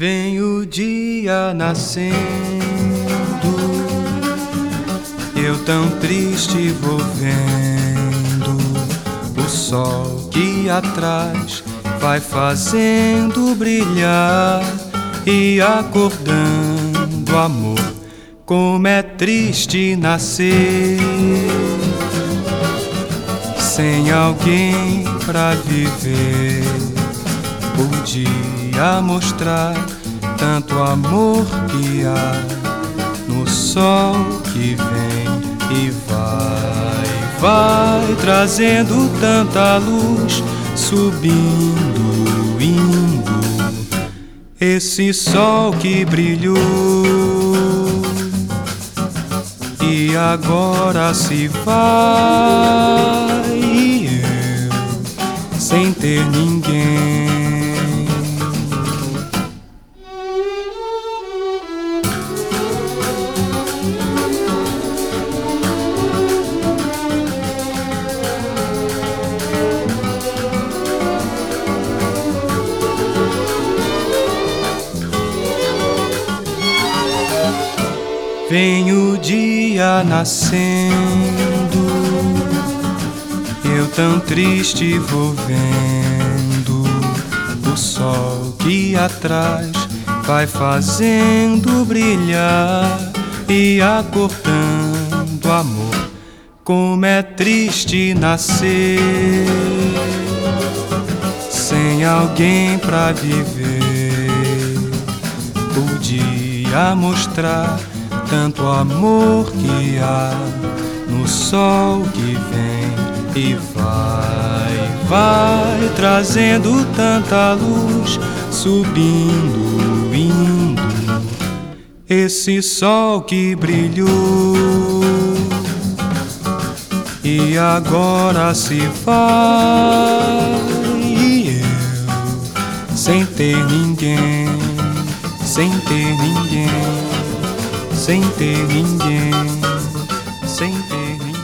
Vem o dia nascendo, eu tão triste vou vendo o sol que atrás vai fazendo brilhar e acordando amor. Como é triste nascer sem alguém pra viver. Podia mostrar tanto amor que há no sol que vem e vai, vai trazendo tanta luz, subindo, indo. Esse sol que brilhou e agora se vai, e eu sem ter ninguém. Vem o dia nascendo, eu tão triste vou vendo o sol que atrás vai fazendo brilhar e acordando amor. Como é triste nascer sem alguém pra viver. Podia mostrar tanto amor que há no sol que vem e vai, vai trazendo tanta luz, subindo, indo. Esse sol que brilhou e agora se vai, e eu sem ter ninguém, sem ter ninguém sem ter ninguém, sem ter